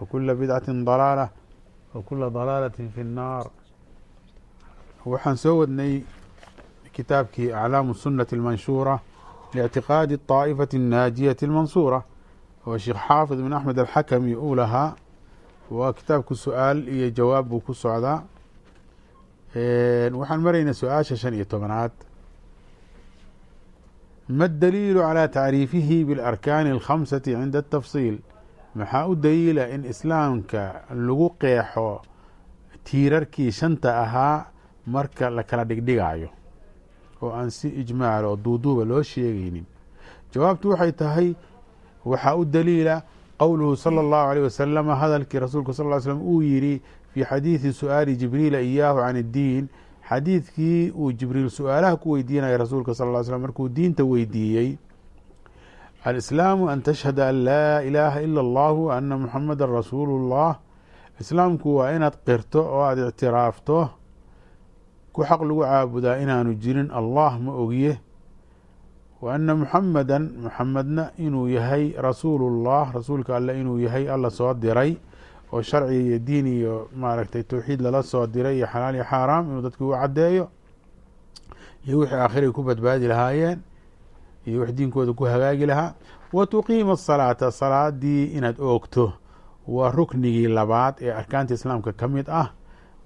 وكل بدعة ضلالة وكل ضلالة في النار waxaan soo wadnay kitaabkii aclaamu الsunaةi الmanshuura لاctiqaadi الطaaئfaةi الnaajiyaةi الmansuura oo sheekh xaafid bin axmed alxakami uu lahaa waa kitaabku su-aal iyo jawaab buu ku socdaa waxaan maraynaa su-aasha shan iyo tobanaad ma daliilu calى tacriifihi biاlarkaani اlkhamsati cinda الtafsiil maxaa u daliila in islaamka lagu qeexo tiirarkii shanta ahaa marka la kala dhigdhigaayo oo aan si ijmaal oo duuduuba loo sheegaynin. Jawaabtu waxay tahay waxaa u daliila qowluhu sala allahu aleyh wasalama hadalkii rasuulka sal ly slam uu yidhi fii xadiidi su'aali jibriila iyaahu can iddiin xadiidkii uu jibriil su'aalaha ku weydiinaya rasuulka sal ly slam markuu diinta weydiiyey alislaamu an tashhada an laa ilaaha ila اllahu wa ana muxamada rasuulu اllah islaamku waa inaad qirto oo aada ictiraafto ku xaq lagu caabudaa inaanu jirin allah ma ogiye wa ana muxamada muxamedna inuu yahay rasuulullah rasuulka alle inuu yahay alla soo diray oo sharci iyo diin iyo maaragtay towxiid lala soo diray iyo xalaal iyo xaaraam inuu dadki u caddeeyo iyo wixii aakhiray ku badbaadi lahaayeen iyo wix diinkooda ku hagaagi lahaa. Wa tuqiima asalaata salaadii inaad oogto waa ruknigii labaad ee arkaanta islaamka ka mid ah.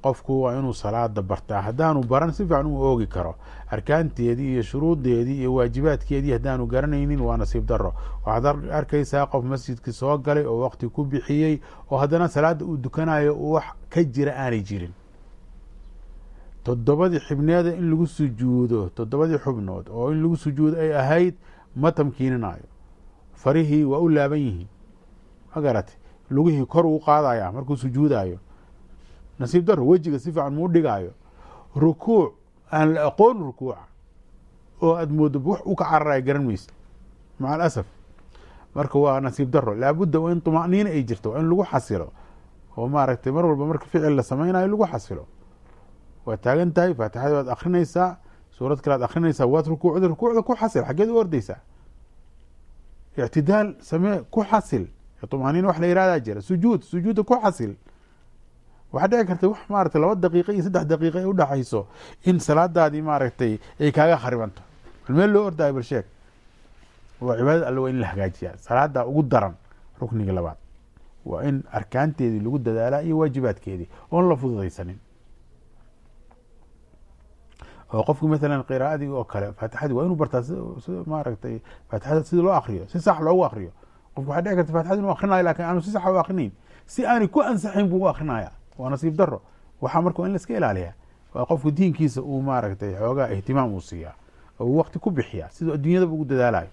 Qofku waa inuu salaada bartaa. Haddaanu baran si fiican u oogi karo. Arkaanteedii iyo shuruudeedii iyo waajibaadkeedii haddaanu garanaynin waa nasiib daro waxaad arkaysaa qof masjidkii soo galay oo waqti ku bixiyey oo haddana salaada uu dukanayo wax ka jira aanay jirin toddobadii xibneeda in lagu sujuudo toddobadii xubnood oo in lagu sujuudo ay ahayd ma tamkiininayo farihii waa u laaban yihiin. Ma garate lugihii kor uu qaadaya markuu sujuudayo nasiib daro wejiga si fiican muu dhigaayo. Rukuuc aan la aqoon rukuuca oo aad moodo wax u ka cararaya garan maysa maca alasaf marka waa nasiib daro laabudda waa in طuma'niina ay jirto waa in lagu xasilo. Oo maaragtay mar walba marka ficil la samaynayo lagu xasilo waad taagan tahay faatixada waad akrinaysaa suurad kale ad akrinaysaa waad rukuucda rukuucda ku xasil xaggeed u ordeysaa ictidaal samee ku xasil. طumaniina wax la yihahdaa jira. Sujuud sujuudda ku xasil. Waxaa dhici karta wax maaragtay laba daqiiqa iyo saddex daqiiqa ay udhaxayso in salaadaadii maaragtay ay kaaga kharibanto. Meel loo ordaayo bal sheeg. Waa cibaadad alle waa in la hagaajiyaa. Salaada ugu daran rukniga labaad. Waa in arkaanteedii lagu dadaalaa iyo waajibaadkeedii. Oon la fududaysanin oo qofku maalan qiraa'adii oo kale faatixadii waa inuu bartaa maaragtay faatixada sida loo akriyo si sax loogu akriyo qofku waxaa dhici karta fatixada inuu akrinayo laakiin aanu si saxa u akrinayn si aanay ku ansaxayn buu u akrinaya waa nasiib daro waxaa marka in la iska waa qofku diinkiisa uu maaragtay xoogaa ihtimaam uu siiyaa oo uu wakti ku bixiyaa siduu adduunyadaba ugu dadaalayo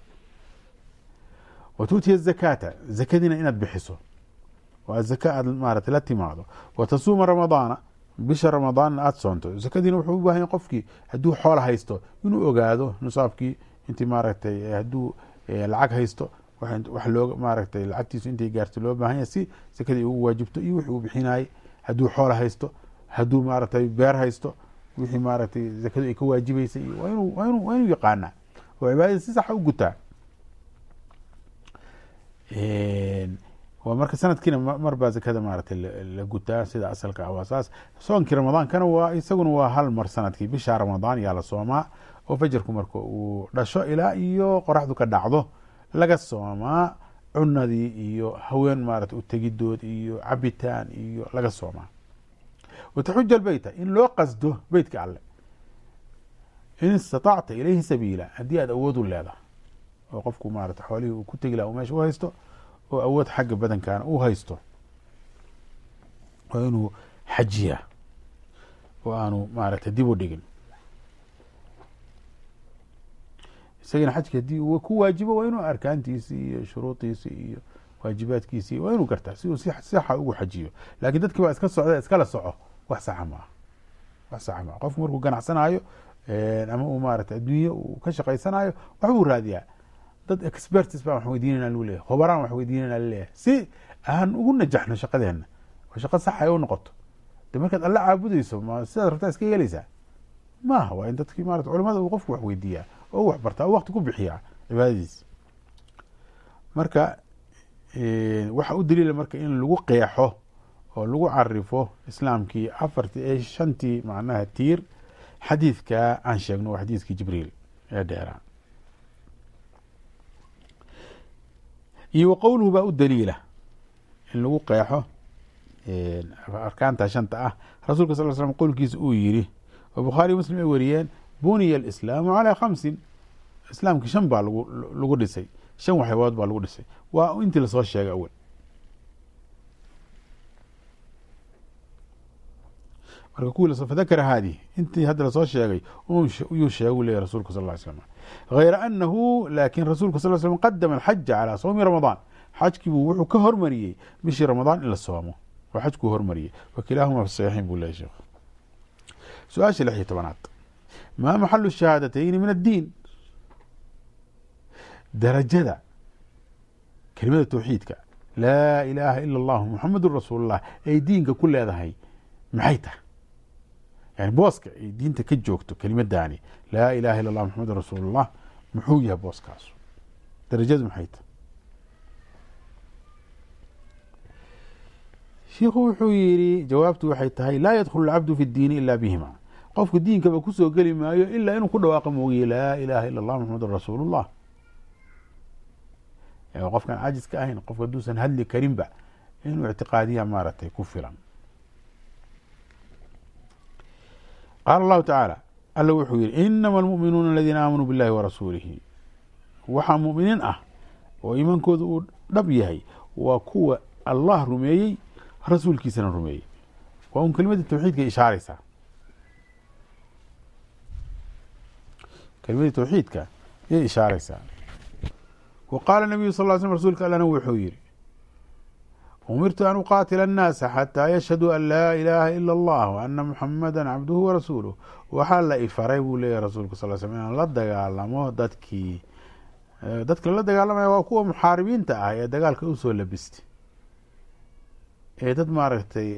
wa tuutiya zakaata zakadiina inaad bixiso. Waa zaka aad maaragtay la timaado. Wa tasuuma ramadaana bisha ramadaanna aada soonto zakadiina wuxuu u baahan yahy qofkii hadduu xoola haysto inuu ogaado nisaabkii intii maaragtay hadduu lacag haysto wax loo maaragtay lacagtiisu intay gaarto loo baahan yahay si sakadii ugu waajibto iyo wixii uu bixinaayey hadduu xoola haysto hadduu maaragtay beer haysto wixii maaragtay zakadu ay ka waajibeysay waa inu waa inu waa inuu yaqaanaa oo cibaadada si saxa u gutaa marka sanadkiina mar zakada maaragtay la gutaa sida asalka ah waa saas. Soonkii ramadaankana waa isaguna waa hal mar sannadkii bisha ramadaan yaa la soomaa oo fajarku marka uu dhasho ilaa iyo qoraxdu ka dhacdo laga soomaa cunadii iyo haween maarata utegidood iyo cabitaan iyo laga soomaa wataxuja albeyta in loo qasdo beytka alle. In istatacta ilayhi sabiila haddii aad awood u leedahay oo qofku maarata xoolihii uu ku tegi laha u meesha u haysto oo awood xagga badankaana uu haysto waa inuu xajiyaa oo aanu maaragtay dib u dhigin. Isagana xajka haddii ku waajibo waa inuu arkaantiisi iyo shuruudiisi iyo waajibaadkiisii waa inuu gartaa si uu si saxa ugu xajiyo. Laakiin dadkii baa iska socda iskala soco wax saxa maaha. Wax saxa maaha. Qofku markuu ganacsanaayo ama uu maarata adduunye uu ka shaqaysanayo waxbuu raadiyaa dad expertis baan wax weydiinayna lagu leeyahay. Khubaraan wax la leeyahay si aan ugu najaxno shaqadeena oo shaqo sax ay u noqoto de markaad alla caabudeyso ma sidaad rabtaa iska yeeleysaa maaha waa in dadkii marata culamada uu qofku wax oo u wax bartaa oo waqti ku bixiyaa cibaadadiisa. Marka waxa u daliila marka in lagu qeexo oo lagu carifo islaamkii afartii ee shantii macnaha tiir xadiidka aan sheegno waa xadiidkii jibriil ee dheeraa iyo wa qowluhu baa u daliila. In lagu qeexo arkaanta shanta ah rasuulka sal l slam qowlkiisa uu yiri oo bukhaariy muslim ay wariyeen buniya alislaamu calaa khamsin. Islaamkii shan baa lagu dhisay shan waxyaabood baa lagu dhisay. Waa intii la soo sheegay awel marka kuwii fadakara haadihi intii hadda la soo sheegay yuu sheegu leeyahy rasulku sal ly slam hayra anahu laakin rasuulku sal slam qadama alxaja calaa sawmi ramadaan xajkiibuu wuxuu ka hormariyey bishii ramadaan in la soomo oo xajkuu hormariyey wa kilaahuma fi saxiixin buu leeyahy sheekh su'aasha lix iyo tobanaad maa maxalu shahaadatayni min addiin darajada kelimada tawxiidka laa ilaaha ila allahu muxamedun rasuulullah ay diinka ku leedahay maxay tahay yani booska ay diinta ka joogto kelimadaani laa ilaha illa allah muxamedun rasuulullah muxuu yahay booskaasu darajadu maxay tahay shiikhu wuxuu yidhi jawaabtu waxay tahay laa yadkhulu alcabdu fi ddiini ila bihima qofku diinkaba ku soo geli maayo ilaa inuu ku dhawaaqa moogiye laa ilaha illa allah muxamedun rasuulullah qofkaan caajis ka ahayn qofka haduusan hadli karinba inuu ictiqaadiya maaragtay ku filan qaala allahu tacaala alla wuxuu yihi inama almu'minuuna aladiina aamanuu billahi warasuulihi waxaa mu'miniin ah oo iimaankooda uu dhab yahay waa kuwa allah rumeeyey rasuulkiisana rumeeyey waa un kelimadii tawxiidka ishaareysaa kelimadii tawxiidka yay ishaareysaa wa qaala nabiyu sal ly slm rsulka allana wuxuu yihi umirtu an uqaatila annaasa xataa yashhaduu an laa ilaaha ila allah wa ana muxamada cabduhu warasuuluh waxaa la ifaray buu leeyahy rasuulku sal slm inaan la dagaalamo dadkii dadka lala dagaalamaya waa kuwa muxaaribiinta ah ee dagaalka u soo labistay ee dad maaragtay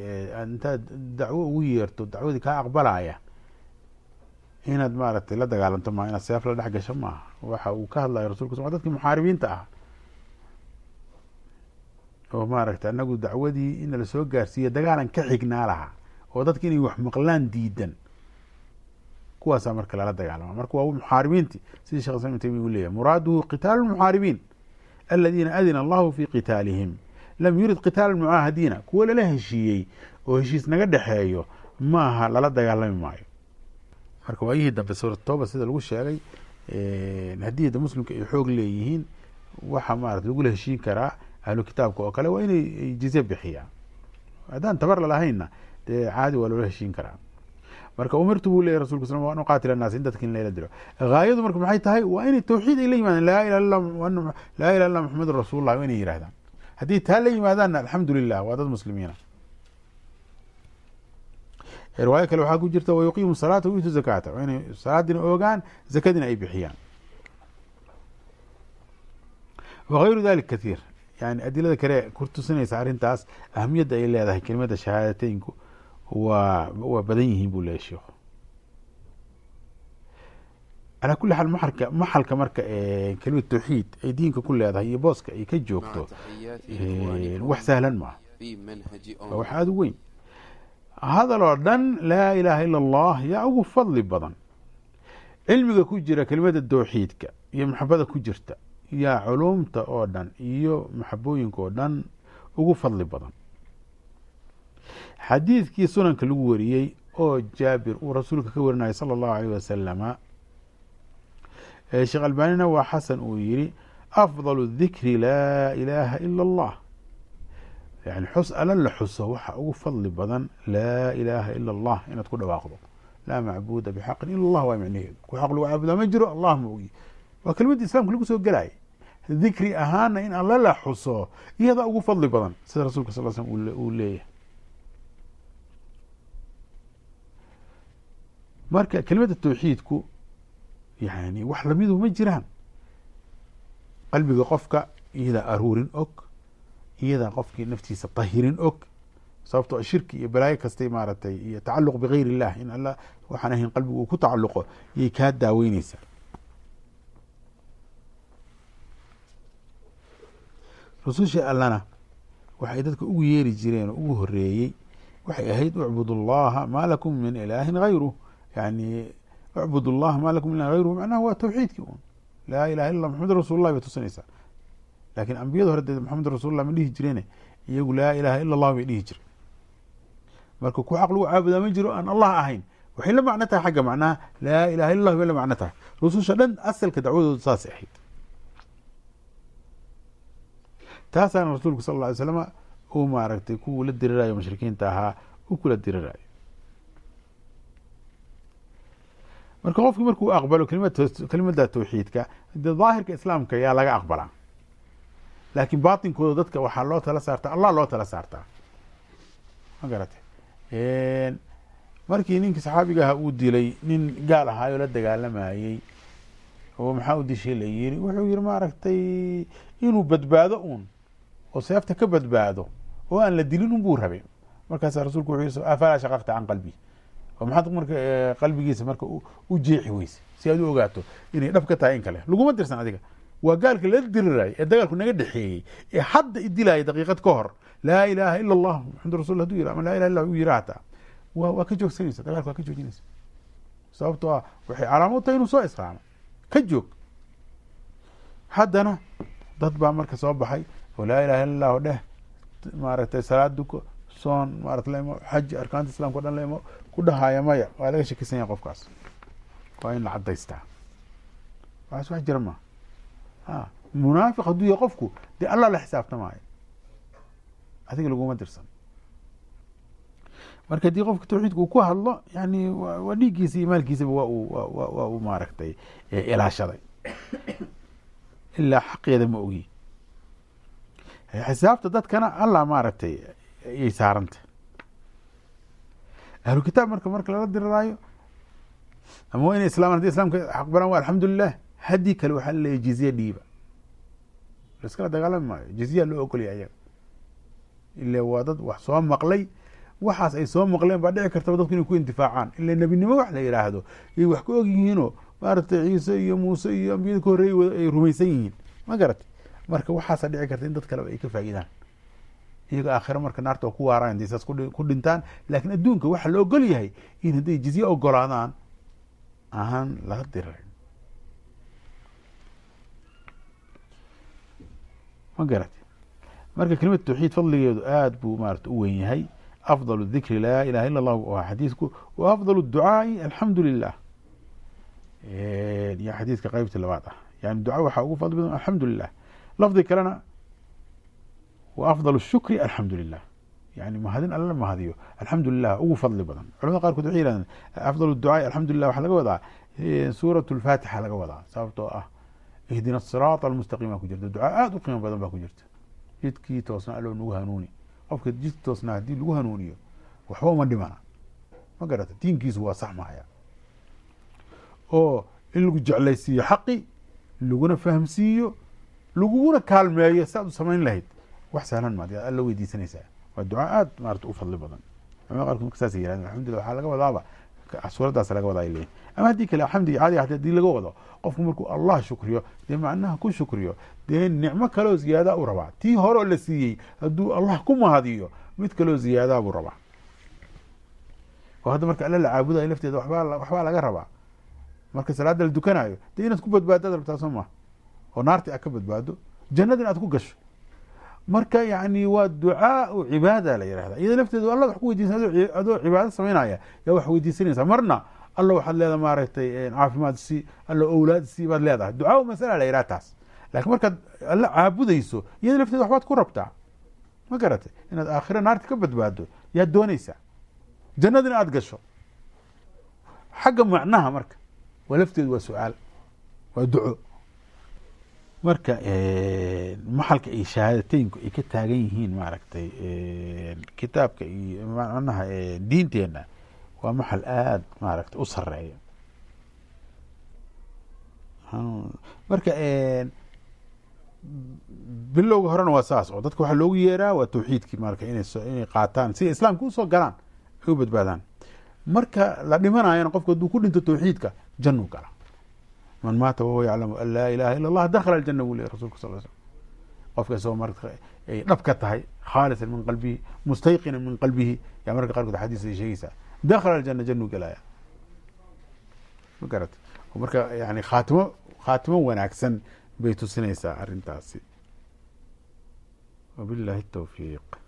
intaad dacwo ugu yeerto dacwadii kaa aqbalaya inaad maaragtay la dagaalanto maa inaad seef la dhex gasho maaha waxa uu ka hadlayo rasulku sal dadkii muxaaribiinta ah oo maaragtay anagu dacwadii in la soo gaarsiiya dagaalan ka xignaa lahaa oo dadka inay wax maqlaan diidan. Kuwaasaa marka lala dagaalama. Marka waa muxaaribiinti sidii shekh islam ibn taymiya uu leeyahy muraaduhu qitaalu lmuxaaribiin aladiina adina allahu fi qitaalihim. Lam yurid qitaala mucaahadiina kuwa lala heshiiyey oo heshiis naga dhexeeyo maaha lala dagaalami maayo. Marka waayihii dambe suurat tooba sida lagu sheegay haddii da muslimka ay xoog leeyihiin waxa maarata lagula heshiin karaa ahlu kitaabka oo kale waa inay jizye bixiyaan. Haddaan tabar lalahaynna dee caadi waa loola heshiin karaa. Marka umirtu buu leyahy rasulku sal an uqaatila annaas in dadka in layla dilo haayadu marka maxay tahay? Waa inay tawxiid ay la yimaadaan laa ilaha illa maxamedun rasuulullah waa inay yidhahdaan haddii taa la yimaadaanna alxamdu lilah waa dad muslimiina. Riwaayo kale waxaa ku jirta wayuqiimu salaata wayutu zakaata waa inay salaadina oogaan zakadina ay bixiyaan. Wagayru dalik kathiir yani adilada kale ku tusinaysa arrintaas ahamiyadda ay leedahay kelimada shahaadateynku waa waa badan yihiin buu leeyahy sheikhu calaa kuli xaal maxalka maxalka marka kelimada tawxiid ay diinka ku leedahay iyo booska ay ka joogto wax sahlan maaha waa wax aada u weyn hadal oo dhan laa ilaaha ila allah yaa ugu fadli badan cilmiga ku jira kelimada tawxiidka iyo maxabada ku jirta yaa culumta oo dhan iyo maxabooyinka oo dhan ugu fadli badan. Xadiidkii sunanka lagu wariyey oo jaabir uu rasuulka ka warinayay sala allahu aleyh wasalama sheekh albanina waa xasan uu yiri afdalu dikri laa ilaaha ila allah yani xus alla la xuso waxa ugu fadli badan laa ilaaha ila allah inaad ku dhawaaqdo. Laa macbuuda bixaqin ila allah waa micnaheedu ku xaq lagu caabudaa ma jiro allah ma ogi. Waa kelimadii islamka lagu soo gelaayay dikri ahaana in alla la xuso iyadaa ugu fadli badan sida rasuulka sal slm uu leeyahay. Marka kelimada tawxiidku yani wax lamidu ma jiraan. Qalbiga qofka iyadaa aruurin og iyadaa qofkii naftiisa tahirin og sababtoo shirki iyo balaayo kastay maaragtay iyo tacaluq bigayr illah in alla waxaan ahayn qalbigu uu ku tacaluqo yay kaa daaweyneysaa rususha allana waxay dadka ugu yeeri jireen oo ugu horeeyey waxay ahayd ucbud allaha maa lakum min ilaahin hayruh yani ucbud allaha maa lakum min ilahin hayruh macnaha waa tawxiidkii un laa ilaha illa maxamed rasuulullahi bay tusinaysaa. Laakiin ambiyada hore dee maxamed rasulullah ma dhihi jireene iyagu laa ilaha ila allah bay dhihi jireen. Marka ku xaq lagu caabudaa ma jiro aan allah ahayn. Waxay la macno tahay xagga macnaha laa ilaha illa lah bay la macno tahay. Rususha dhan asalka dacwadooda saasay ahayd taasaana rasuulku sal alay slama uu maaragtay kuwuu la dirirayo mushrikiinta ahaa u kula dirirayo. Marka qofkii markuu aqbalo kelimada tawxiidka daahirka islaamka yaa laga aqbalaa laakiin baatinkooda dadka waxaa loo tala saartaa allah loo tala saartaa. Ma garate? Markii ninkii saxaabiga aha uu dilay nin gaal ahaayoo la dagaalamayey oo maxaa u dishay la yiri wuxuu yihi maaragtay inuu badbaado uun oo seefta ka badbaado oo aan la dilin unbuu rabay markaasa rasuulku wuxuu afalaa shaqaqta can qalbi oo maxaad marka qalbigiisa marka u jeexi weyse si aad u ogaato inay dhab ka tahay in kale laguma dirsan adiga waa gaalka la diriraayo ee dagaalku naga dhexeeyey ee hadda idilaaya daqiiqad ka hor laa ilaaha ila allah maxamad rasul haduu yiri ama laa ilaha illa u yiri hataa wa waa ka joogsanaysa dagaalka waa ka joojinaysa sababtoo ah waxay calaamo u tahay inuu soo islaamo ka joog haddana dad baa marka soo baxay oo laa ilaha illa allahu dheh maaragtay salaad duko soon maarata la imo xaji arkaanta islamka o dhan la ku dhahaya maya waa laga shakisan yahay qofkaas. Waa in la cadaystaa waxaas wax jira maa a munaafiq hadduu yahay qofku dee allah la xisaabtamaayo adiga laguma dirsan. Marka haddii qofka tawxiidka uu ku hadlo yani waa dhiiggiisa iyo maalkiisaba waa uu waa uu maaragtay ilaashaday. Ilaa xaqeeda ma ogi xisaabta dadkana allah maaragtay ayay saaranta. Ahlu kitaab marka marka lala diriraayo ama waa inay islaman hadi islamka aqbalaan waa alxamdulilah haddii kale waxaa laleeyahy jizye dhiiba. Laiskala dagaalami maayo jizyaa loo ogolya ayaga. Ila waa dad wax soo maqlay waxaas ay soo maqleen baa dhici kartaba dadku inay ku intifaacaan. Ila nebinimo wax la yidhaahdo yay wax ka og yihiinoo maaragtay ciise iyo muuse iyo ambiyada ka horreeyey wada ay rumaysan yihiin. Ma garatay marka waxaasa dhici karta in dad kaleba ay ka faa'iidaan. Iyaga aakhiro marka naarta ku waaraan haddii saas ku dhintaan laakiin adduunka waxaa la ogol yahay in hadday jizye ogolaadaan aan laga dirarin ma garate marka kelimad tawxiid fadligeedu aada buu maarata u weyn yahay. Afdal dikri laa ilaha illa allah waa xadiidku wa afdal ducaai alxamdu lilah iyo xadiidka qeybta labaad ah. Yani duca waxaa ugu fadli badan alxamdu lilah lafdi kalena wa afdal shukri alxamdu lilah yani mahadin alla mahadiyo. Alxamdu lilah ugu fadli badan. Culamada qaarkood waxay yihahdeen afdal ducaai alxamdu lilah waxaa laga wadaa suurat lfaatixa laga wadaa sababtoo ah ihdina asiraata almustaqiim baa ku jirta. Ducaa aada u qiimo badan baa ku jirta. Jidkii toosna aloo nagu hanuuni. Qofka jidki toosna haddii lagu hanuuniyo waxba uma dhimana. Ma garata diinkiisu waa sax mahaya oo in lagu jeclaysiiyo xaqi laguna fahamsiiyo laguguna kaalmeeyo si aad u samayn lahayd wax sahlan maad alla weydiisanaysaa. Waa ducaa aada maarata u fadli badan. Culamada qarkood marka saas yirahdeen alxamdulillah waxaa laga wadaaba. Suuraddaas laga wadaa ay leeyihiin ama haddii kale xamdiga caadiga haddii laga wado qofku markuu allah shukriyo dee macnaha ku shukriyo dee nicmo kaloo ziyaadaa u rabaa. Tii horeo la siiyey hadduu allah ku mahadiyo mid kaloo ziyaadaa buu rabaa. Oo hadda marka alla la caabudayo lafteeda waxbaa laga rabaa. Marka salaada la dukanayo dee inaad ku badbaadaad rabtaa soo maha oo naarti aad ka badbaado jannada in aad ku gasho. Marka yani waa ducaau cibaada la yihahda iyada lafteedu alla wax ku weydiisan adoo cibaado samaynaya yaa wax weydiisanaysaa marna alla waxaad leedahay maaragtay caafimaad si alla owlaad si baad leedahay. Ducaau masala la yihah taas. Lakin markaad alla caabudayso iyada lafteeda waxbaad ku rabtaa. Ma garatay? Inaad aakhira naarta ka badbaado yaad dooneysaa jannadina aada gasho. Xagga macnaha marka waa lafteedu waa su'aal waa duco marka maxalka ay shahaadateynku ay ka taagan yihiin maaragtay kitaabka iyo manaha diinteenna waa maxal aada maaragtay u sareeya marka bilowga horena waa saas oo dadka waxaa loogu yeeraa waa tawxiidkii marka inay qaataan si islaamka u soo galaan ay u badbaadaan. Marka la dhimanayana qofku hadduu ku dhinto tawxiidka jannuu gala man maata wahuwa yaclamu an laa ilaha ila allah dakhala aljana buu ley rasulka sal slam qofka isagoo marka ay dhab ka tahay khaalisan min qalbihi mustayqinan min qalbihi yaa marka qaarkood xadiis ay sheegaysaa dakhala aljana jannuu galaya ma garata marka yani khaatimo khaatimo wanaagsan bay tusinaysaa arrintaasi wabillahi الtowfiiq